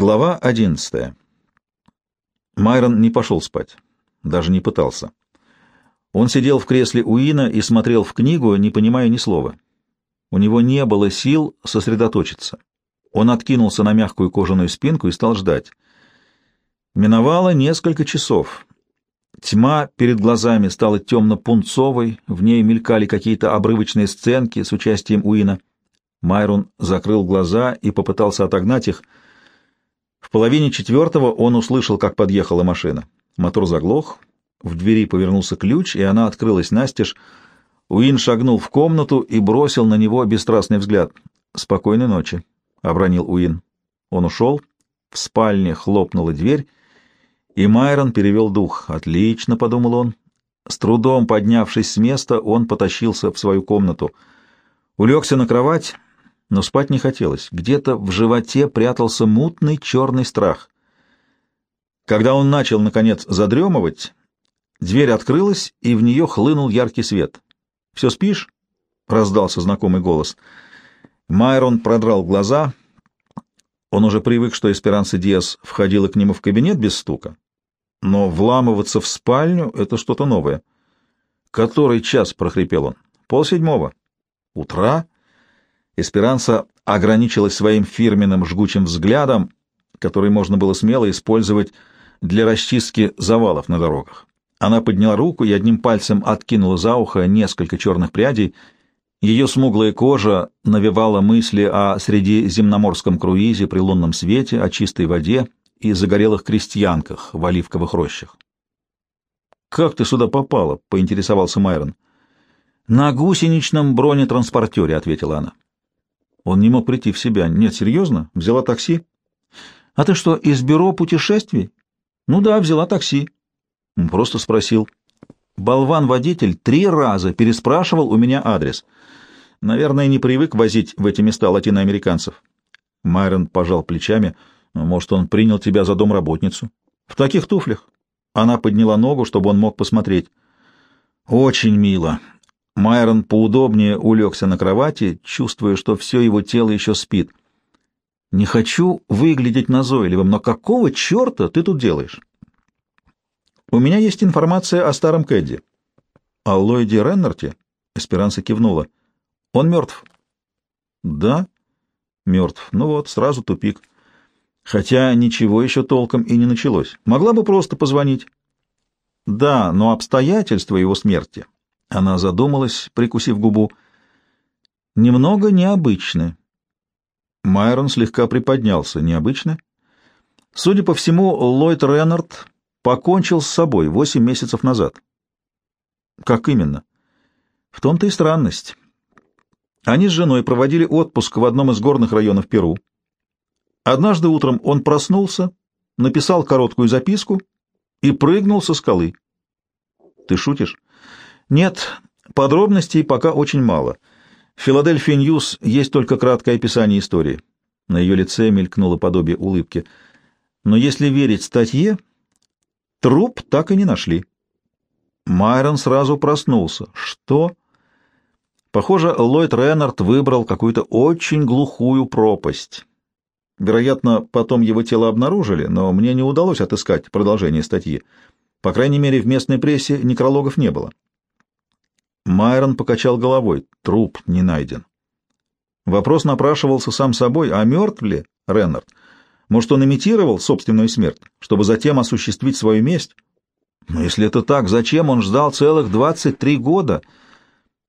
Глава одиннадцатая. Майрон не пошел спать, даже не пытался. Он сидел в кресле Уина и смотрел в книгу, не понимая ни слова. У него не было сил сосредоточиться. Он откинулся на мягкую кожаную спинку и стал ждать. Миновало несколько часов. Тьма перед глазами стала темно-пунцовой, в ней мелькали какие-то обрывочные сценки с участием Уина. Майрон закрыл глаза и попытался отогнать их — в половине четвертого он услышал, как подъехала машина. Мотор заглох, в двери повернулся ключ, и она открылась настежь. Уин шагнул в комнату и бросил на него бесстрастный взгляд. «Спокойной ночи», — обронил Уин. Он ушел, в спальне хлопнула дверь, и Майрон перевел дух. «Отлично», — подумал он. С трудом поднявшись с места, он потащился в свою комнату. Улегся на кровать но спать не хотелось. Где-то в животе прятался мутный черный страх. Когда он начал, наконец, задремывать, дверь открылась, и в нее хлынул яркий свет. «Все спишь?» — раздался знакомый голос. Майрон продрал глаза. Он уже привык, что Эсперанса Диас входила к нему в кабинет без стука. Но вламываться в спальню — это что-то новое. «Который час?» — прохрипел он. «Полседьмого». «Утра?» Эсперанса ограничилась своим фирменным жгучим взглядом, который можно было смело использовать для расчистки завалов на дорогах. Она подняла руку и одним пальцем откинула за ухо несколько черных прядей. Ее смуглая кожа навевала мысли о средиземноморском круизе при лунном свете, о чистой воде и загорелых крестьянках в оливковых рощах. «Как ты сюда попала?» — поинтересовался Майрон. «На гусеничном бронетранспортере», — ответила она. Он не мог прийти в себя. Нет, серьезно? Взяла такси? А ты что, из бюро путешествий? Ну да, взяла такси. Просто спросил. Болван-водитель три раза переспрашивал у меня адрес. Наверное, не привык возить в эти места латиноамериканцев. Майрон пожал плечами. Может, он принял тебя за домработницу? В таких туфлях. Она подняла ногу, чтобы он мог посмотреть. Очень мило. Майрон поудобнее улегся на кровати, чувствуя, что все его тело еще спит. «Не хочу выглядеть назойливым, но какого черта ты тут делаешь?» «У меня есть информация о старом Кэдди». «О Ллойде Реннарте?» — Эсперанса кивнула. «Он мертв». «Да?» «Мертв. Ну вот, сразу тупик. Хотя ничего еще толком и не началось. Могла бы просто позвонить». «Да, но обстоятельства его смерти она задумалась, прикусив губу. «Немного необычно». Майрон слегка приподнялся. «Необычно?» Судя по всему, Ллойд Реннард покончил с собой восемь месяцев назад. Как именно? В том-то и странность. Они с женой проводили отпуск в одном из горных районов Перу. Однажды утром он проснулся, написал короткую записку и прыгнул со скалы. Ты шутишь? Нет, подробностей пока очень мало. В Philadelphia News есть только краткое описание истории. На ее лице мелькнуло подобие улыбки. Но если верить статье, труп так и не нашли. Майрон сразу проснулся. Что? Похоже, Ллойд Реннард выбрал какую-то очень глухую пропасть. Вероятно, потом его тело обнаружили, но мне не удалось отыскать продолжение статьи. По крайней мере, в местной прессе некрологов не было. Майрон покачал головой. Труп не найден. Вопрос напрашивался сам собой, а мертв ли Реннард? Может, он имитировал собственную смерть, чтобы затем осуществить свою месть? Но если это так, зачем он ждал целых 23 года?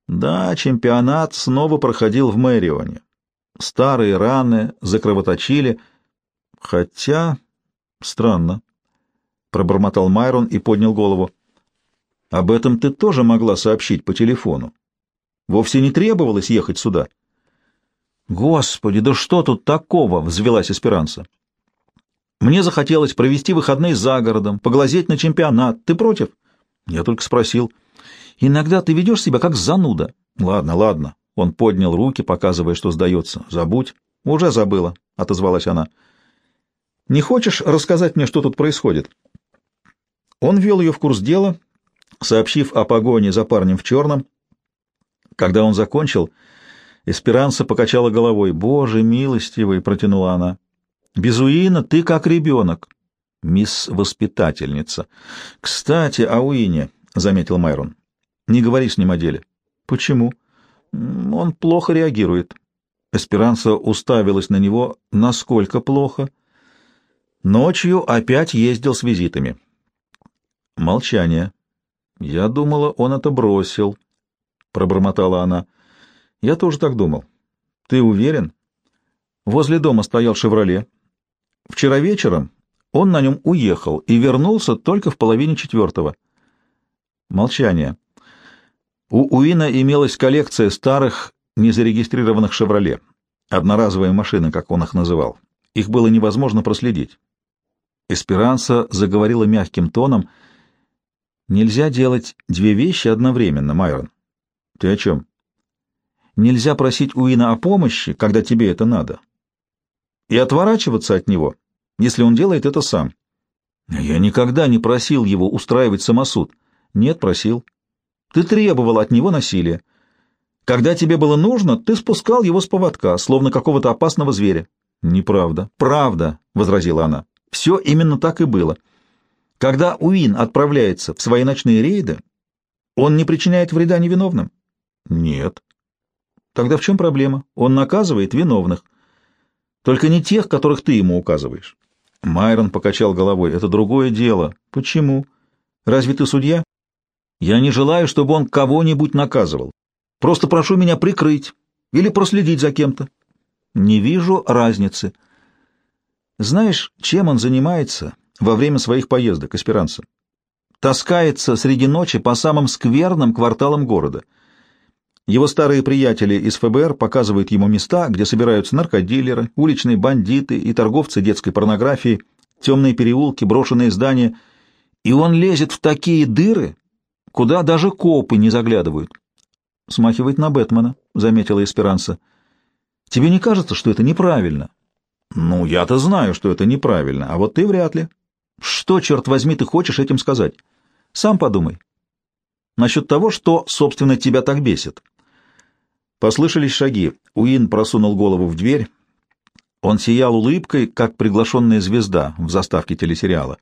Да, чемпионат снова проходил в Мэрионе. Старые раны закровоточили. Хотя... Странно. Пробормотал Майрон и поднял голову. Об этом ты тоже могла сообщить по телефону. Вовсе не требовалось ехать сюда. Господи, да что тут такого? взвелась Эсперанса. Мне захотелось провести выходные за городом, поглазеть на чемпионат. Ты против? Я только спросил. Иногда ты ведешь себя как зануда. Ладно, ладно. Он поднял руки, показывая, что сдается. Забудь. Уже забыла, отозвалась она. Не хочешь рассказать мне, что тут происходит? Он ввел ее в курс дела, сообщив о погоне за парнем в черном. Когда он закончил, Эсперанса покачала головой. «Боже милостивый!» — протянула она. Без Уина ты как ребенок. Мисс воспитательница. Кстати, о Уине, — заметил Майрон. Не говори с ним о деле. Почему? Он плохо реагирует. Эсперанца уставилась на него. Насколько плохо? Ночью опять ездил с визитами. Молчание. Я думала, он это бросил, — пробормотала она. Я тоже так думал. Ты уверен? Возле дома стоял «Шевроле». Вчера вечером он на нем уехал и вернулся только в половине четвертого. Молчание. У Уина имелась коллекция старых, незарегистрированных «Шевроле», одноразовые машины, как он их называл. Их было невозможно проследить. Эсперанса заговорила мягким тоном. «Нельзя делать две вещи одновременно, Майрон». «Ты о чем?» «Нельзя просить Уина о помощи, когда тебе это надо, и отворачиваться от него, если он делает это сам». «Я никогда не просил его устраивать самосуд». «Нет, просил. Ты требовал от него насилия. Когда тебе было нужно, ты спускал его с поводка, словно какого-то опасного зверя. Неправда. Правда, возразила она. Все именно так и было. Когда Уин отправляется в свои ночные рейды, он не причиняет вреда невиновным? Нет. Тогда в чем проблема? Он наказывает виновных. Только не тех, которых ты ему указываешь. Майрон покачал головой. Это другое дело. Почему? Разве ты судья? Я не желаю, чтобы он кого-нибудь наказывал. Просто прошу меня прикрыть или проследить за кем-то. Не вижу разницы. Знаешь, чем он занимается во время своих поездок, Эсперанца? Таскается среди ночи по самым скверным кварталам города. Его старые приятели из ФБР показывают ему места, где собираются наркодилеры, уличные бандиты и торговцы детской порнографией, темные переулки, брошенные здания, и он лезет в такие дыры, куда даже копы не заглядывают. Смахивает на Бэтмена, заметила Эсперанса. Тебе не кажется, что это неправильно? Ну, я-то знаю, что это неправильно, а вот ты вряд ли. Что, черт возьми, ты хочешь этим сказать? Сам подумай. Насчет того, что, собственно, тебя так бесит. Послышались шаги. Уин просунул голову в дверь. Он сиял улыбкой, как приглашенная звезда в заставке телесериала.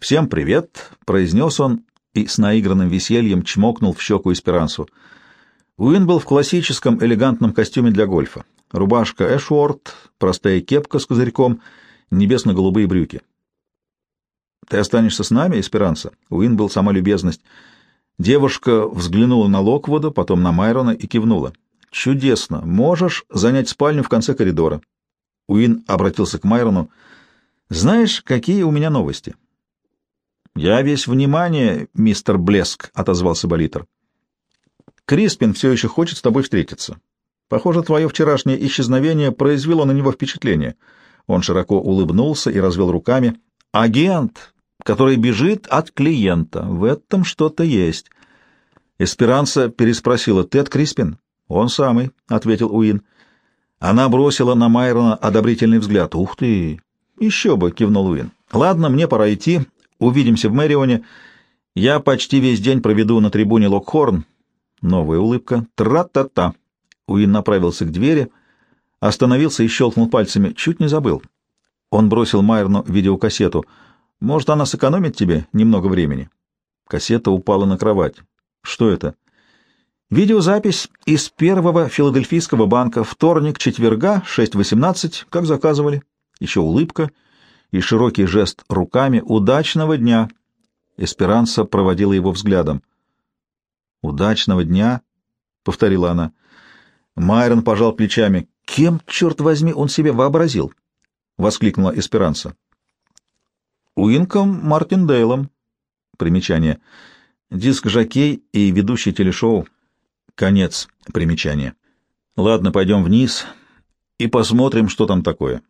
«Всем привет!» — произнес он и с наигранным весельем чмокнул в щеку Эсперансу. Уин был в классическом элегантном костюме для гольфа. Рубашка Эшворт, простая кепка с козырьком, небесно-голубые брюки. «Ты останешься с нами, Эсперанса?» Уин был сама любезность. Девушка взглянула на Локвуда, потом на Майрона и кивнула. «Чудесно! Можешь занять спальню в конце коридора». Уин обратился к Майрону. «Знаешь, какие у меня новости?» «Я весь внимание, мистер Блеск», — отозвался Болитер. «Криспин все еще хочет с тобой встретиться. Похоже, твое вчерашнее исчезновение произвело на него впечатление». Он широко улыбнулся и развел руками. «Агент, который бежит от клиента. В этом что-то есть». Эсперанса переспросила. «Ты от Криспин?» «Он самый», — ответил Уин. Она бросила на Майрона одобрительный взгляд. «Ух ты!» «Еще бы!» — кивнул Уин. «Ладно, мне пора идти. Увидимся в Мэрионе. Я почти весь день проведу на трибуне Локхорн. Новая улыбка. Тра-та-та. Уин направился к двери, остановился и щелкнул пальцами. Чуть не забыл. Он бросил Майерну видеокассету. Может, она сэкономит тебе немного времени? Кассета упала на кровать. Что это? Видеозапись из первого филадельфийского банка. Вторник, четверга, 6.18, как заказывали. Еще улыбка и широкий жест руками «Удачного дня!» Эсперанса проводила его взглядом. «Удачного дня!» — повторила она. Майрон пожал плечами. «Кем, черт возьми, он себе вообразил?» — воскликнула Эсперанса. «Уинком Мартиндейлом». Примечание. Диск-жокей и ведущий телешоу. Конец примечания. «Ладно, пойдем вниз и посмотрим, что там такое».